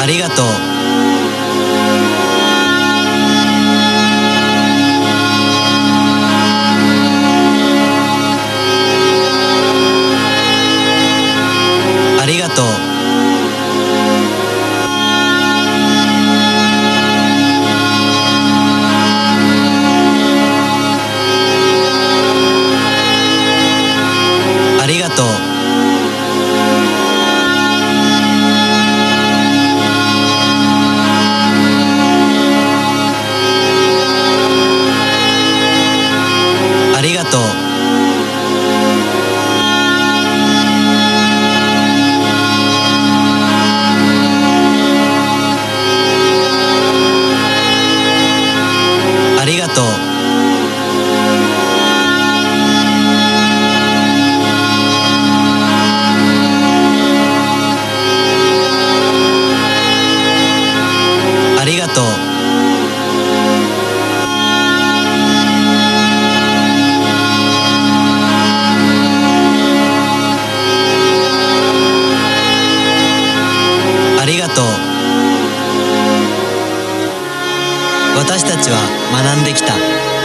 ありがとう。ありがとう。と私たちは学んできた。